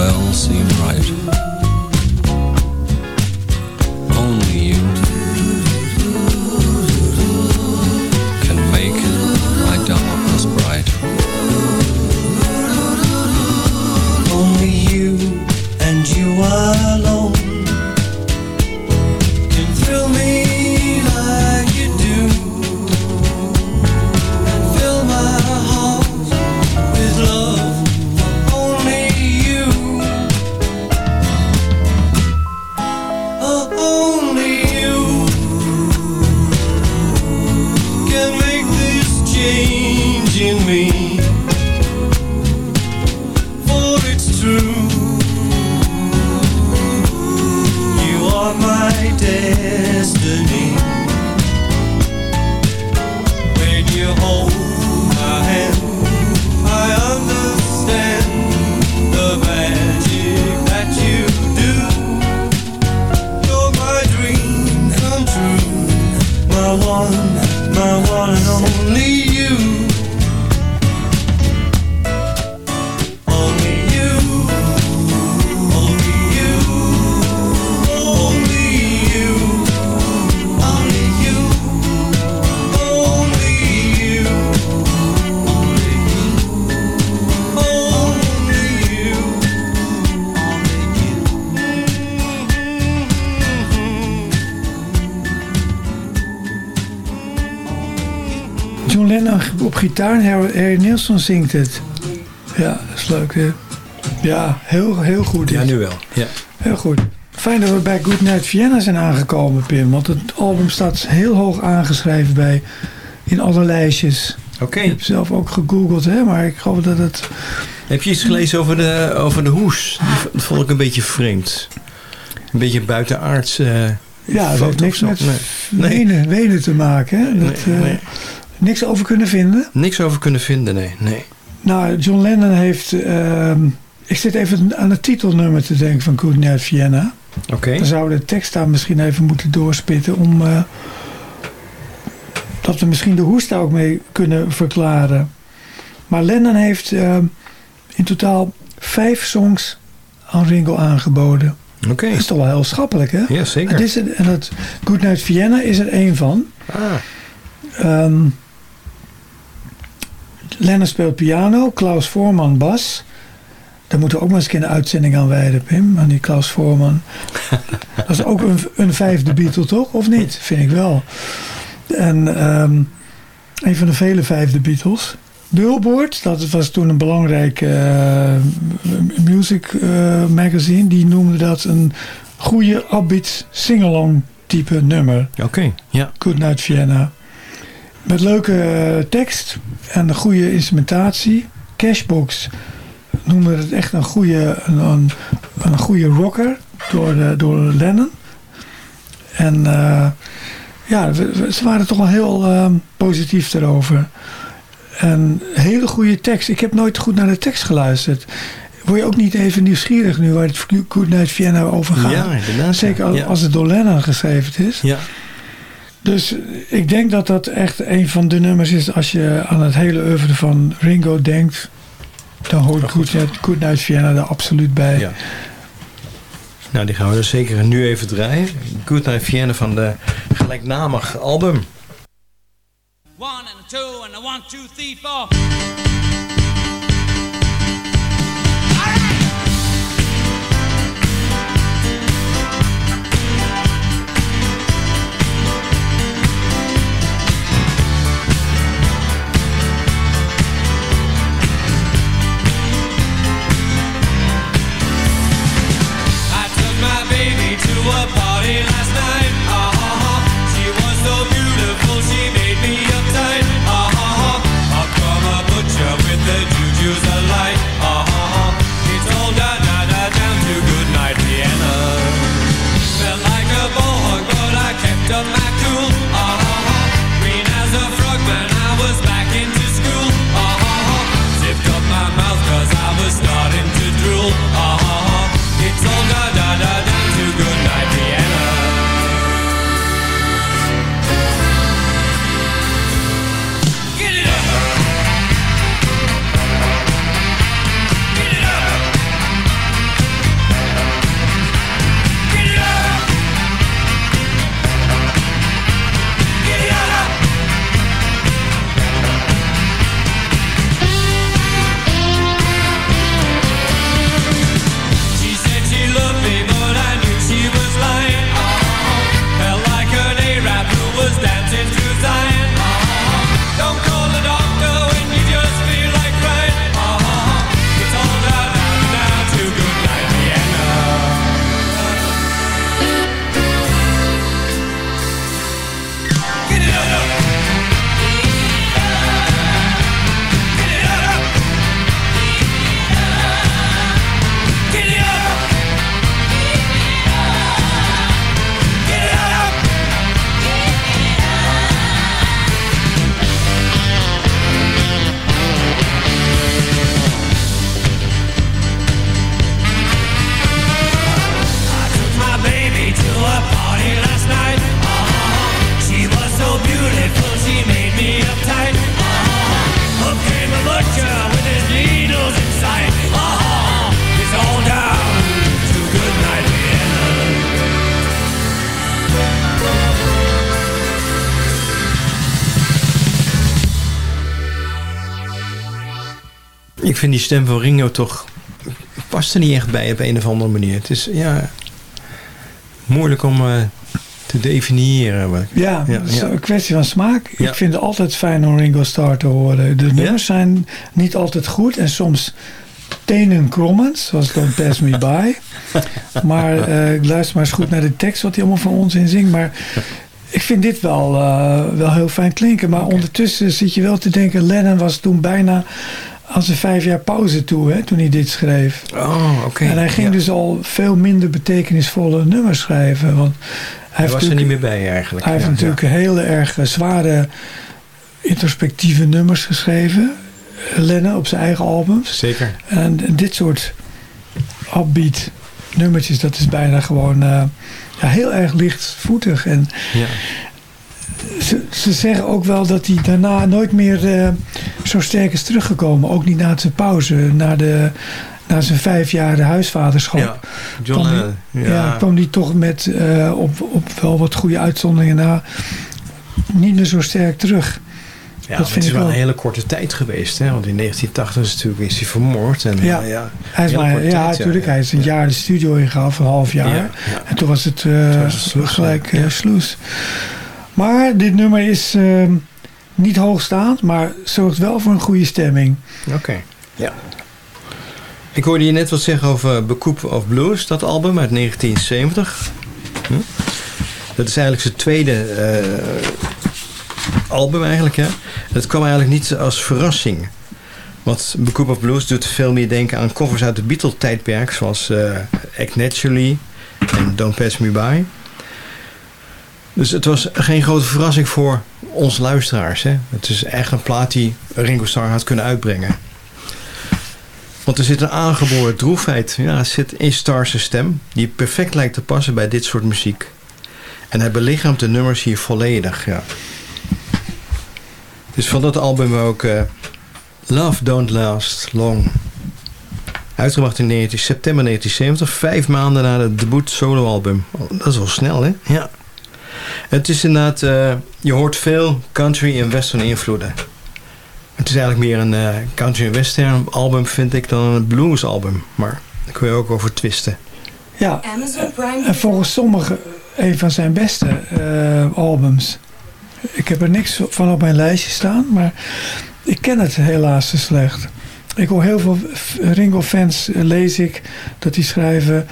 well seem right. Gitaar en Harry, Harry Nilsson zingt het. Ja, dat is leuk. Hè? Ja, heel, heel goed. Ja, nu wel. Ja. Heel goed. Fijn dat we bij Good Night Vienna zijn aangekomen, Pim. Want het album staat heel hoog aangeschreven bij in alle lijstjes. Oké. Ik heb zelf ook gegoogeld, hè, maar ik geloof dat het... Heb je iets gelezen over de, over de hoes? Dat vond ik een beetje vreemd. Een beetje buitenaards. eh Ja, foto heeft niks met Nee. Wenen, Wenen te maken. Hè? Dat, Nee, eh, nee. Niks over kunnen vinden. Niks over kunnen vinden, nee. nee. Nou, John Lennon heeft... ehm, ik zit even aan het titelnummer te denken van Good Night Vienna. Oké. Dan zouden de tekst daar misschien even moeten doorspitten om... eh, dat we misschien de hoest daar ook mee kunnen verklaren. Maar Lennon heeft ehm, in totaal vijf songs aan Ringo aangeboden. Oké. Dat is toch wel heel schappelijk, hè? Ja, zeker. Het is er- en dat Good Night Vienna is er één van. Ah, Ehm Lennon speelt piano, Klaus Voorman bas. Daar moeten we ook maar eens een keer een uitzending aan wijden, Pim. Aan die Klaus Voorman. dat is ook een, een vijfde Beatle, toch? Of niet? Vind ik wel. En ehm, een van de vele vijfde Beatles. Billboard, dat was toen een belangrijk eh, music eh, magazine. Die noemde dat een goede upbeat sing-along type nummer. oké. Ja. Good Night Vienna. Met leuke eh, tekst en een goede instrumentatie. Cashbox noemde het echt een goede, een, een, een goede rocker door, eh, door Lennon. En eh, ja, ze waren toch wel heel ehm, positief erover. En hele goede tekst. Ik heb nooit goed naar de tekst geluisterd. Word je ook niet even nieuwsgierig nu waar het Good Night Vienna over gaat? Ja, inderdaad. Zeker als, Ja. als het door Lennon geschreven is. Ja. Dus ik denk dat dat echt een van de nummers is. Als je aan het hele oeuvre van Ringo denkt. Dan hoort Good Night, Good Night Vienna er absoluut bij. Ja. Nou, die gaan we dus zeker nu even draaien. Good Night Vienna van de gelijknamig album. One and a two and a one, two, three, four. Baby to a party last night. Uh-huh. She was so beautiful, she made me vind die stem van Ringo toch... past er niet echt bij op een of andere manier. Het is, ja... Moeilijk om eh, te definiëren. Ja, Ja, een kwestie van smaak. Ja. Ik vind het altijd fijn om Ringo Starr te horen. De nummers zijn niet altijd goed en soms tenenkrommend, zoals Don't Pass Me By. maar eh, ik luister maar eens goed naar de tekst, wat hij allemaal van ons in zingt. Maar ik vind dit wel, eh, wel heel fijn klinken. Maar ondertussen zit je wel te denken, Lennon was toen bijna aan zijn vijf jaar pauze toe, hè, toen hij dit schreef. Oh, oké. En hij ging Ja. dus al veel minder betekenisvolle nummers schrijven. Want hij, was er niet meer bij eigenlijk. hij heeft Ja, natuurlijk hele erg eh, zware introspectieve nummers geschreven. eh, Lennon op zijn eigen albums. Zeker. En dit soort upbeat nummertjes, dat is bijna gewoon eh, ja, heel erg lichtvoetig. En Ja. ze, ze zeggen ook wel dat hij daarna nooit meer zo sterk is teruggekomen. Ook niet na zijn pauze, na, de, na zijn vijf jaar huisvaderschap. Ja. John kwam die- ja. ja, kwam die toch met eh, op, op wel wat goede uitzonderingen na niet meer zo sterk terug. Ja, dat het vind is ik wel wel. een hele korte tijd geweest. Hè? Want in 1980 is, natuurlijk, is hij vermoord. En, Ja. eh, ja, Hij is maar, ja, tijd, natuurlijk. Hij is een jaar de studio ingehaald, een half jaar. Ja, ja. En toen was het, eh, was het gelijk eh, sloes. Maar dit nummer is ehm, niet hoogstaand, maar zorgt wel voor een goede stemming. Oké, ja. Ik hoorde je net wat zeggen over Becoup of Blues, dat album uit 1970. Hm? Dat is eigenlijk zijn tweede eh, album eigenlijk, hè. Dat kwam eigenlijk niet als verrassing. Want Becoup of Blues doet veel meer denken aan covers uit het Beatle-tijdperk... zoals eh Act Naturally en Don't Pass Me By. Dus het was geen grote verrassing voor ons luisteraars. Hè? Het is echt een plaat die Ringo Starr had kunnen uitbrengen. Want er zit een aangeboren droefheid ja, het zit in Starr's stem... die perfect lijkt te passen bij dit soort muziek. En hij belichaamt de nummers hier volledig. Ja. Dus van dat album ook eh, Love Don't Last Long. Uitgebracht in 19, september 1970, vijf maanden na het debuut soloalbum. Oh, dat is wel snel, hè? Ja. Het is inderdaad, eh, je hoort veel country en western invloeden. Het is eigenlijk meer een eh, country en western album, vind ik, dan een blues album. Maar daar kun je ook over twisten. Ja, en volgens sommigen een van zijn beste eh, albums. Ik heb er niks van op mijn lijstje staan, maar ik ken het helaas te slecht. Ik hoor heel veel Ringo-fans, eh, lees ik, dat die schrijven...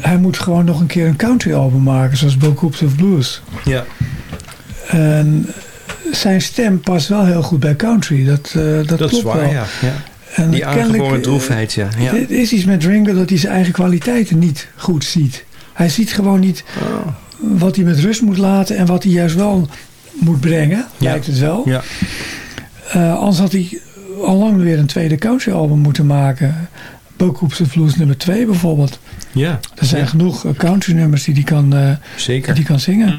hij moet gewoon nog een keer een country-album maken, zoals Bo Coops of Blues. Ja. En zijn stem past wel heel goed bij country, dat, eh, dat, Dat, is klopt waar, wel. ja. ja. En Die aangeboren eh, droefheid, ja. ja. Er is iets met Ringo dat hij zijn eigen kwaliteiten niet goed ziet. Hij ziet gewoon niet Oh. wat hij met rust moet laten en wat hij juist wel moet brengen, Ja. lijkt het wel. Ja. Eh, anders had hij al lang weer een tweede country album moeten maken. Bokups of Blues nummer 2 bijvoorbeeld. ja. Er zijn Ja. genoeg eh, country nummers die hij kan, eh, Zeker. die kan zingen.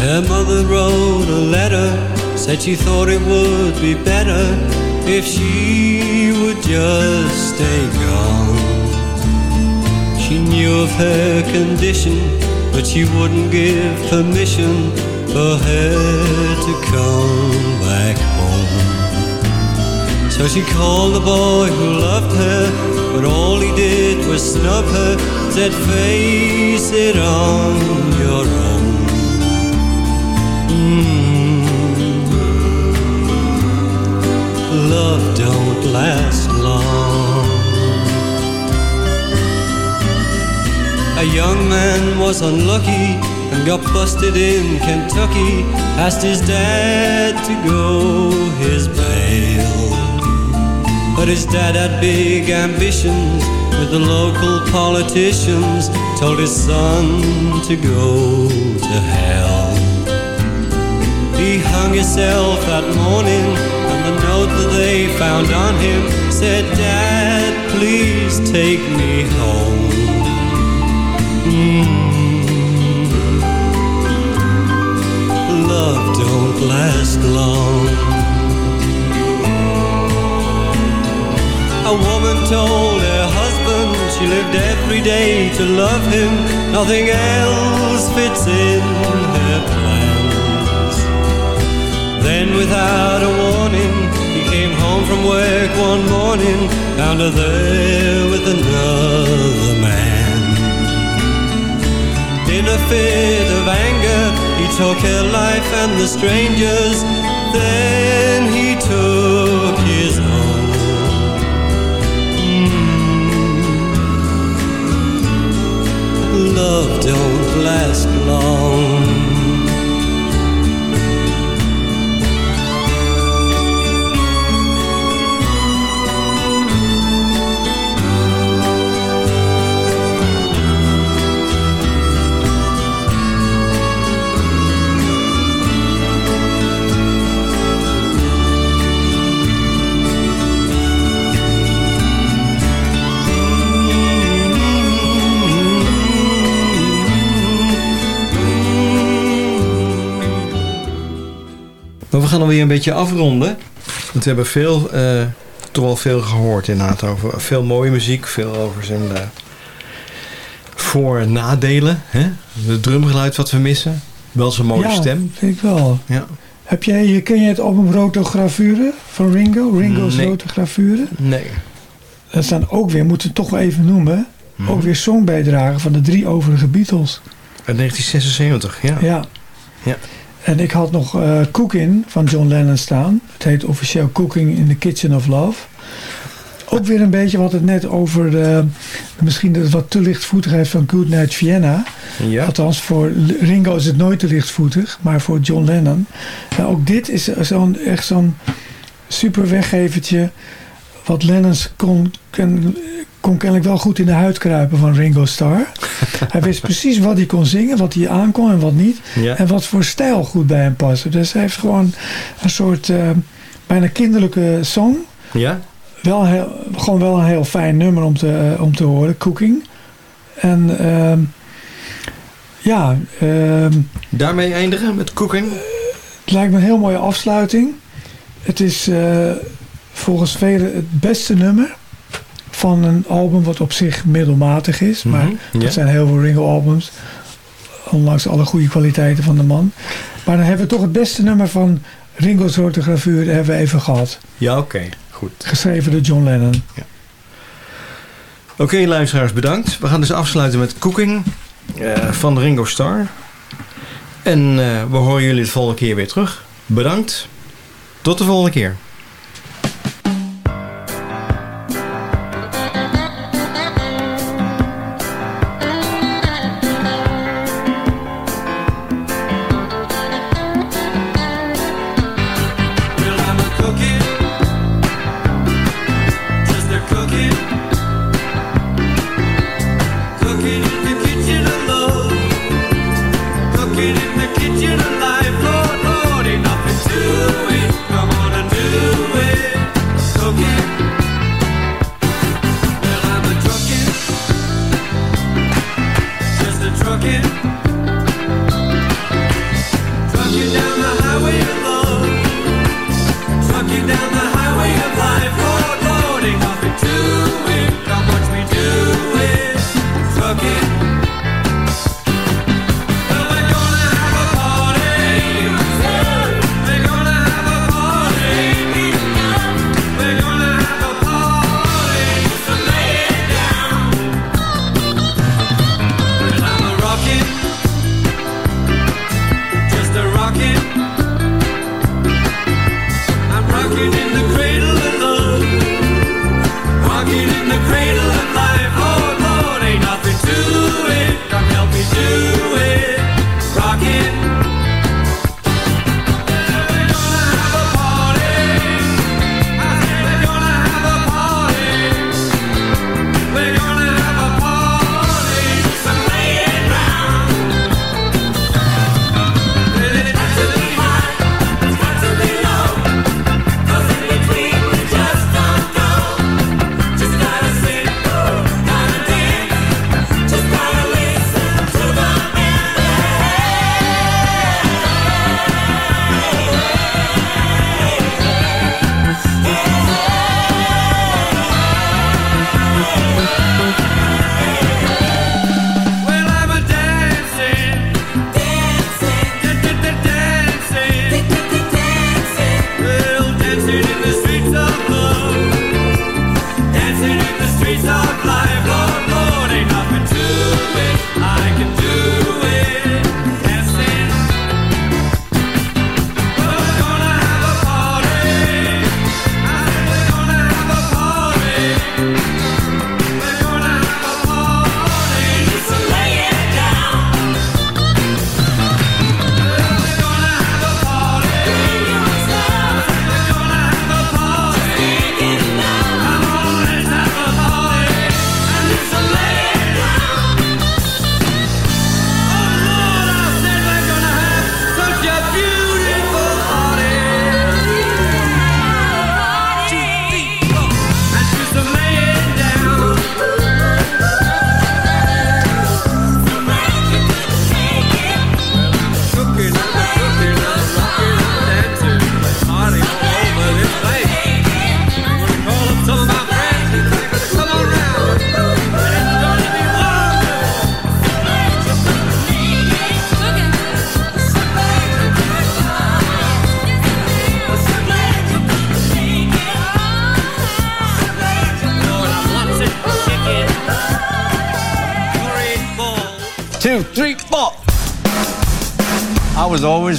Her mother wrote a letter, said she thought it would be better if she would just stay gone. She knew of her condition, but she wouldn't give permission for her to come back home. So she called the boy who loved her, but all he did was snub her, said face it on your own. Mm. Love don't last A young man was unlucky and got busted in Kentucky. Asked his dad to go his bail. But his dad had big ambitions with the local politicians. Told his son to go to hell. He hung himself that morning, and the note that they found on him said, Dad, please take me home. Love don't last long. A woman told her husband she lived every day to love him. Nothing else fits in her plans. Then, without a warning, he came home from work one morning, found her there A fit of anger, he took her life and the strangers. Then he took his own. Mm. Love don't last long. Gaan alweer een beetje afronden. Want we hebben veel, eh, toch wel veel gehoord inderdaad over veel mooie muziek. Veel over zijn eh, voor- en nadelen. Hè? Het drumgeluid wat we missen. Wel zijn mooie ja, stem. vind ik wel. Ja. Heb jij, ken je het album Rotogravure van Ringo? Ringo's Nee. Rotogravure? Nee. Dat staan ook weer, moeten we het toch wel even noemen, Mhm. ook weer songbijdragen van de drie overige Beatles. Uit 1976, ja. Ja. Ja. En ik had nog eh Cooking van John Lennon staan. Het heet officieel Cooking in the Kitchen of Love. Ook weer een beetje wat het net over de, misschien de wat te lichtvoetigheid van Good Night Vienna. Ja. Althans, voor Ringo is het nooit te lichtvoetig, maar voor John Lennon. Ja, ook dit is zo'n, echt zo'n super weggevertje. Wat Lennons kon, kon, kon kennelijk wel goed in de huid kruipen van Ringo Starr. hij wist precies wat hij kon zingen, wat hij aankon en wat niet. Ja. En wat voor stijl goed bij hem paste. Dus hij heeft gewoon een soort eh, bijna kinderlijke song. Ja? Wel heel, gewoon wel een heel fijn nummer om te, om te horen, Cooking. En ehm, ja, ehm, Daarmee eindigen met cooking. het lijkt me een heel mooie afsluiting. Het is eh, volgens velen het beste nummer van een album wat op zich middelmatig is. Maar Mhm, ja. dat zijn heel veel Ringo-albums. Ondanks alle goede kwaliteiten van de man. Maar dan hebben we toch het beste nummer van Ringo's Rotografuur hebben we even gehad. Ja, oké. Goed. Geschreven door John Lennon. Oké, luisteraars, bedankt. We gaan dus afsluiten met Cooking eh, van Ringo Starr. En eh, we horen jullie de volgende keer weer terug. Bedankt. Tot de volgende keer.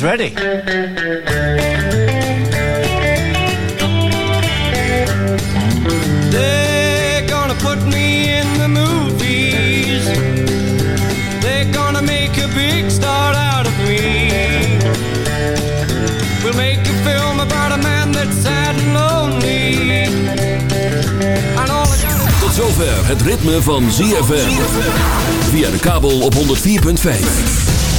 Was always ready. They're gonna put me in the movies. They're gonna make a big star out of me. We'll make a film about a man that's sad and lonely. And all Tot zover het ritme van ZFM. Via de kabel op 104.5.